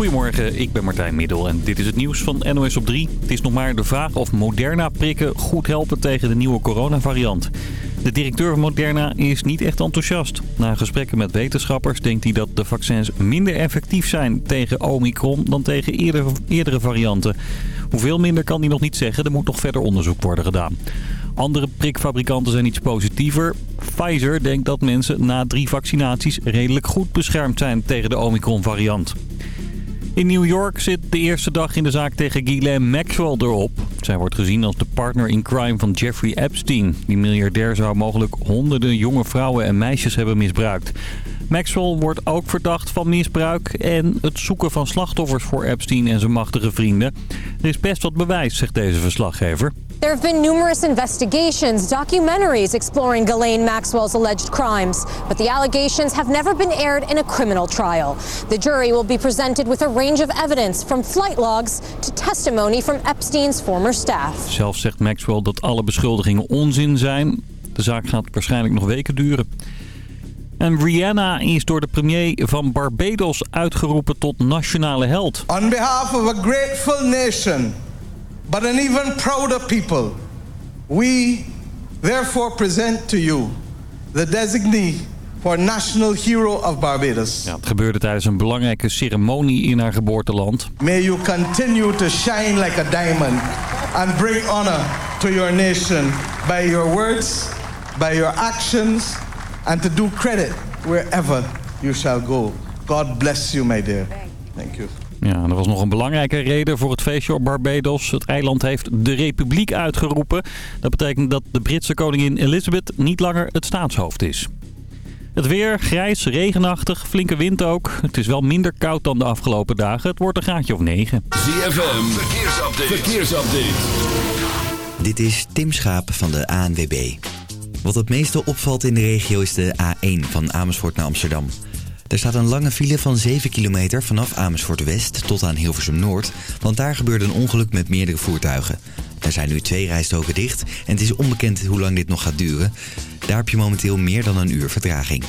Goedemorgen, ik ben Martijn Middel en dit is het nieuws van NOS op 3. Het is nog maar de vraag of Moderna-prikken goed helpen tegen de nieuwe coronavariant. De directeur van Moderna is niet echt enthousiast. Na gesprekken met wetenschappers denkt hij dat de vaccins minder effectief zijn tegen Omicron dan tegen eerdere, varianten. Hoeveel minder kan hij nog niet zeggen, er moet nog verder onderzoek worden gedaan. Andere prikfabrikanten zijn iets positiever. Pfizer denkt dat mensen na drie vaccinaties redelijk goed beschermd zijn tegen de Omicron-variant. In New York zit de eerste dag in de zaak tegen Ghislaine Maxwell erop. Zij wordt gezien als de partner in crime van Jeffrey Epstein. Die miljardair zou mogelijk honderden jonge vrouwen en meisjes hebben misbruikt. Maxwell wordt ook verdacht van misbruik en het zoeken van slachtoffers voor Epstein en zijn machtige vrienden. Er is best wat bewijs, zegt deze verslaggever. There have been numerous investigations, documentaries exploring Ghislaine Maxwell's alleged crimes, but the allegations have never been aired in a criminal trial. The jury will be presented with a range of evidence from flight logs to testimony from Epstein's former staff. Zelf zegt Maxwell dat alle beschuldigingen onzin zijn. De zaak gaat waarschijnlijk nog weken duren. En Rihanna is door de premier van Barbados uitgeroepen tot nationale held. On behalf of a grateful nation, but an even prouder people, we therefore present to you the designee for National Hero of Barbados. Ja, het gebeurde tijdens een belangrijke ceremonie in haar geboorteland. May you continue to shine like a diamond and bring honor to your nation by your words, by your actions and to do credit wherever you shall go. God bless you, my dear. Thank you. Ja, er was nog een belangrijke reden voor het feestje op Barbados. Het eiland heeft de republiek uitgeroepen. Dat betekent dat de Britse koningin Elizabeth niet langer het staatshoofd is. Het weer, grijs, regenachtig, flinke wind ook. Het is wel minder koud dan de afgelopen dagen. Het wordt een graadje of 9. ZFM, verkeersupdate. verkeersupdate. Dit is Tim Schaap van de ANWB. Wat het meeste opvalt in de regio is de A1 van Amersfoort naar Amsterdam. Er staat een lange file van 7 kilometer vanaf Amersfoort West tot aan Hilversum Noord... want daar gebeurde een ongeluk met meerdere voertuigen. Er zijn nu twee rijstroken dicht en het is onbekend hoe lang dit nog gaat duren. Daar heb je momenteel meer dan een uur vertraging.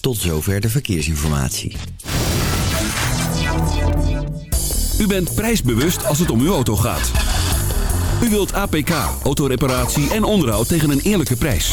Tot zover de verkeersinformatie. U bent prijsbewust als het om uw auto gaat. U wilt APK, autoreparatie en onderhoud tegen een eerlijke prijs.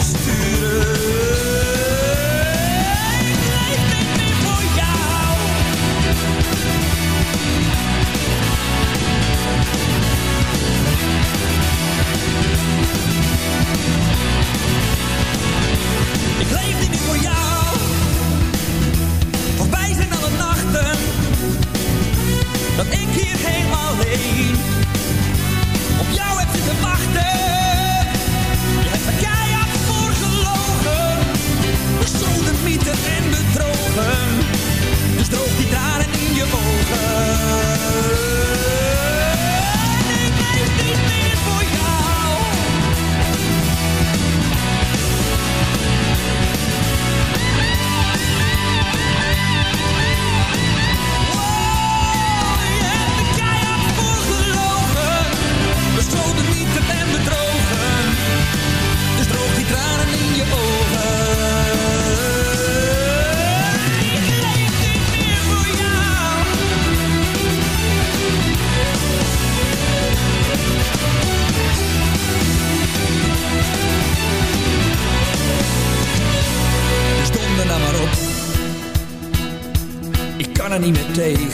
Stuur: Ik leef niet voor jou! Ik leef niet voor jou, voorbij zijn alle nachten, dat ik hier helemaal heen op jou heb zitten wachten. Gestolen, mieten en bedrogen. Dus droog die tranen in je ogen.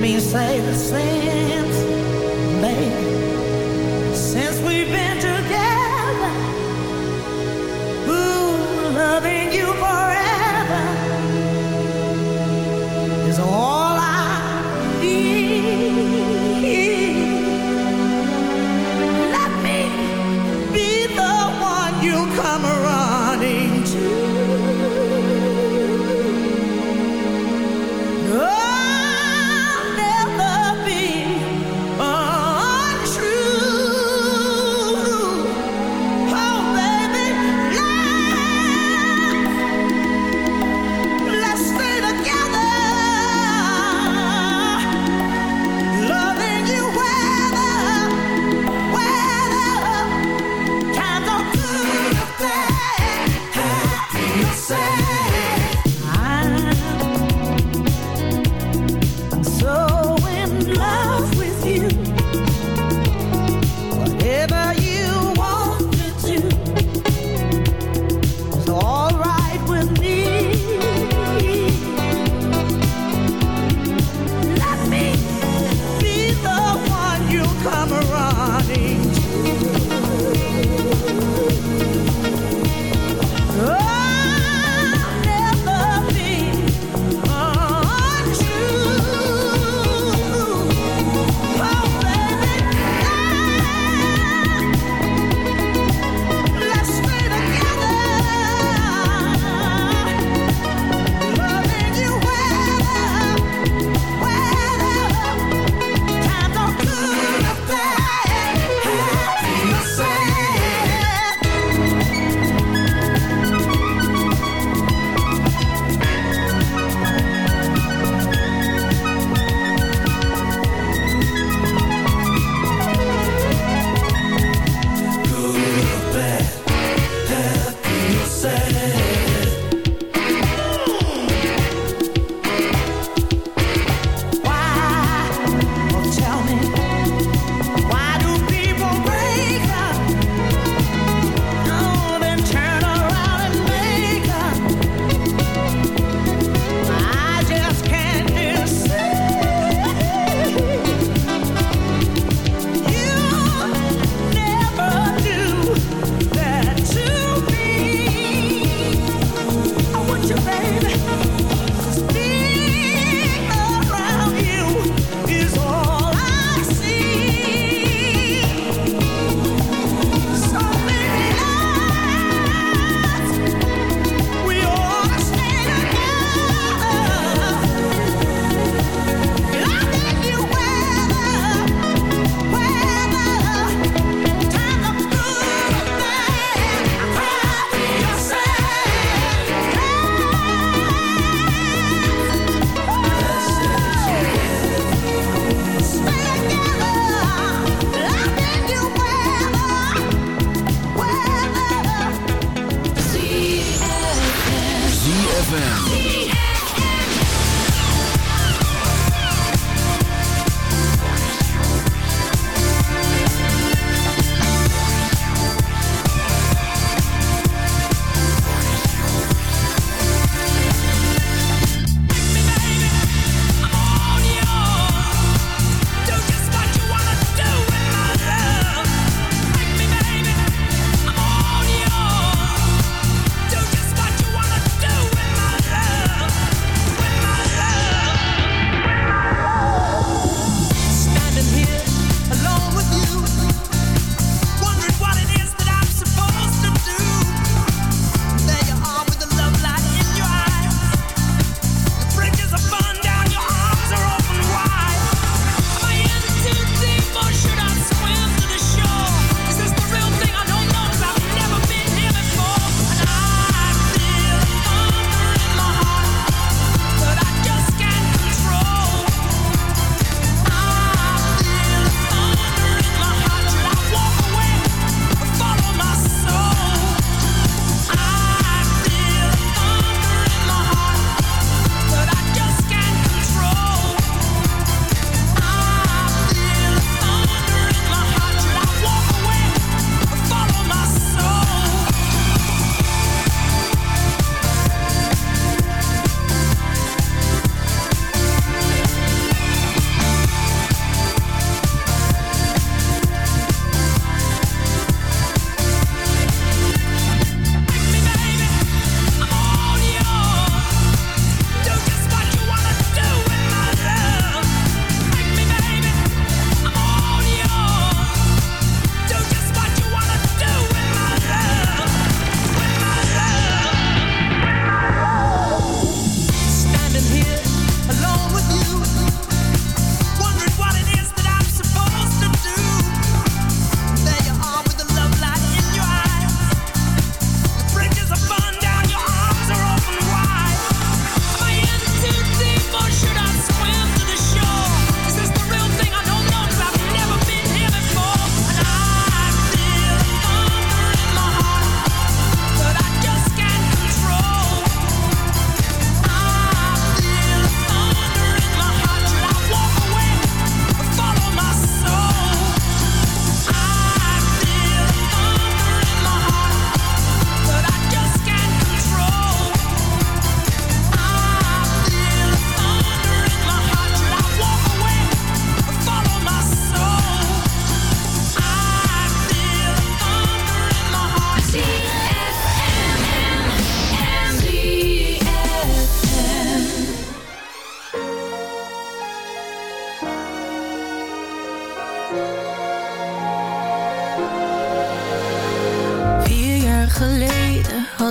Me say the since, baby, since we've been together, ooh, loving you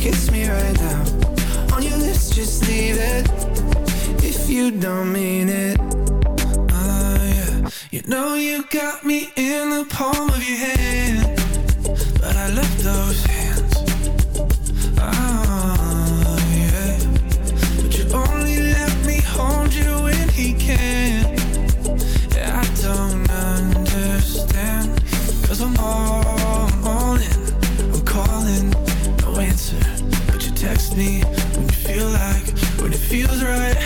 Kiss me right now. On your lips, just leave it. If you don't mean it. Oh, yeah. You know you got me in the palm of your hand. But I love those hands. Oh, yeah. But you only let me hold you when he can. Yeah, I don't understand. Cause I'm all me when you feel like, when it feels right.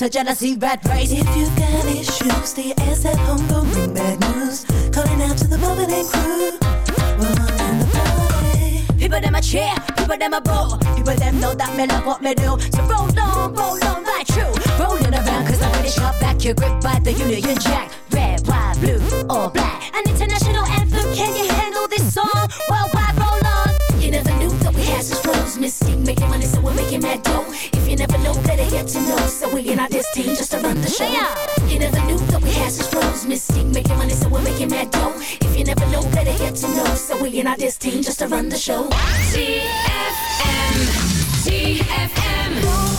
So jealousy red race If you got issues, stay your ass at home Don't bring bad news. Calling out to the moment and crew. People them a cheer, people them a boo. People them know that me love what me do. So roll on, roll on like true Rolling around cause I'm pretty sharp back You're gripped by the Union Jack. Red, white, blue, or black. An international anthem, can you handle this song? Worldwide, roll on. You never knew that we had such flows missing. Making money so we're making mad dough. If you never know, better get to know so we in our this team just to run the show. Yeah. You never knew that we had such flows. Mystique making money, so we're making mad dough. If you never know, better get to know. So we in our this team just to run the show. TFM, TFM.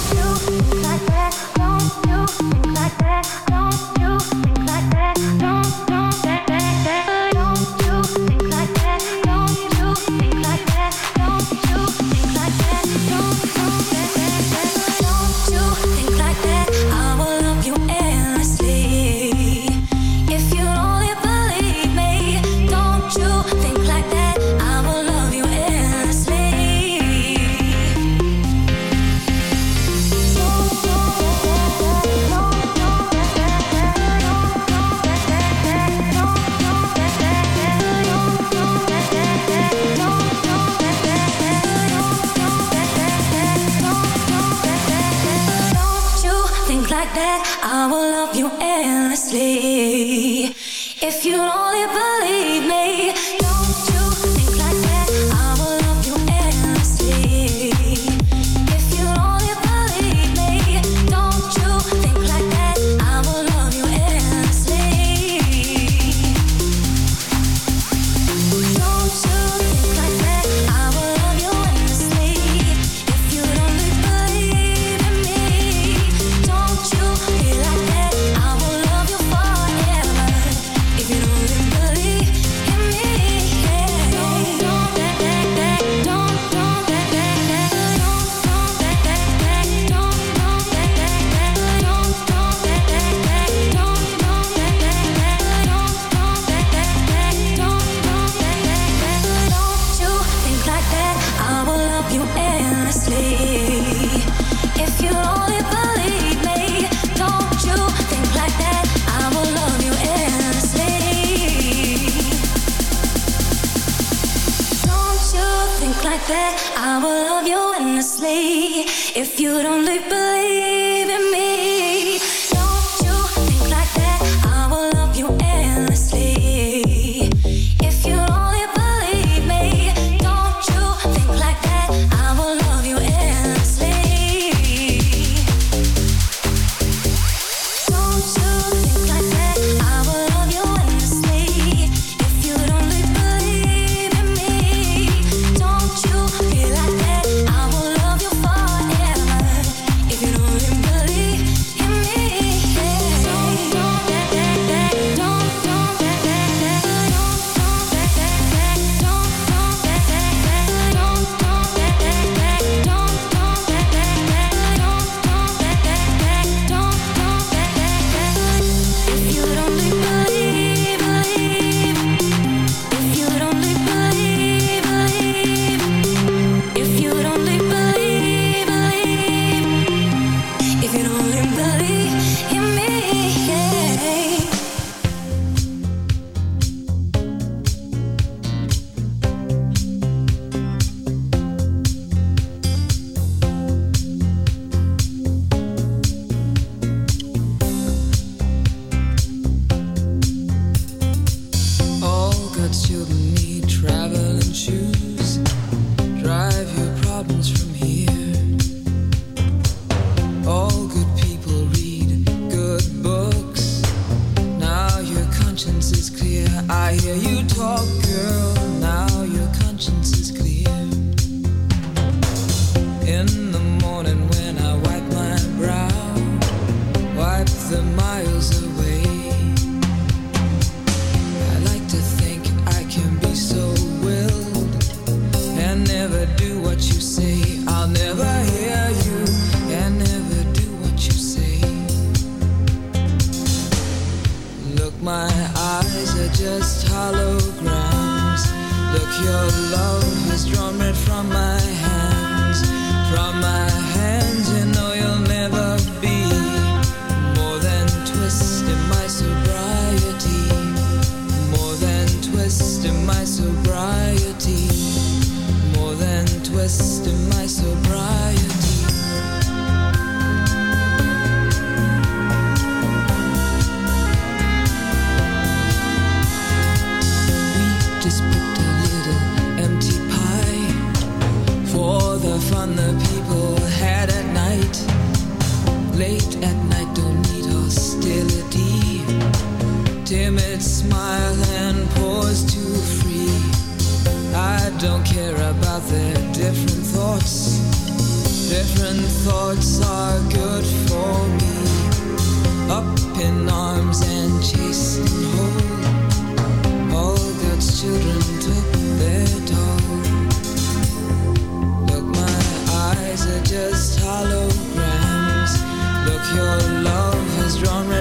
genre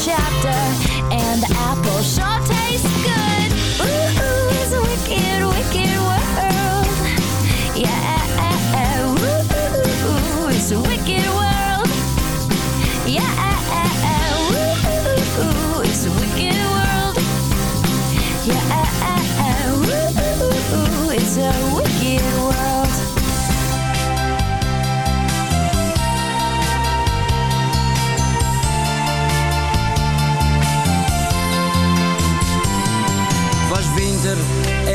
Chapter, and the apple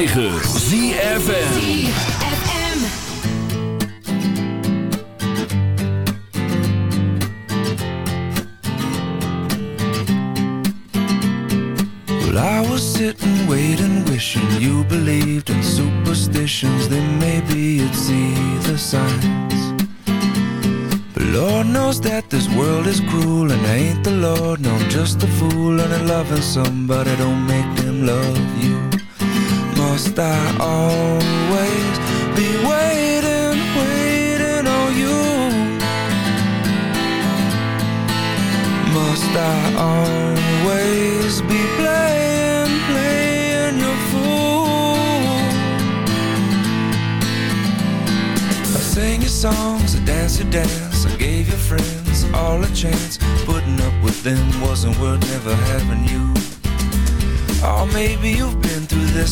106.9 ZFM. Well, I was sitting, waiting, wishing you believed in superstitions. Then maybe see the signs. But Lord knows that this world is cruel, and I ain't the Lord. No, I'm just a fool, and loving somebody don't make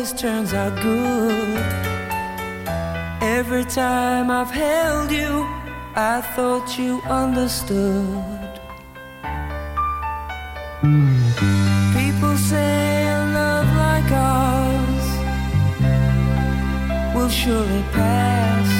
always turns out good. Every time I've held you, I thought you understood. People say a love like ours will surely pass.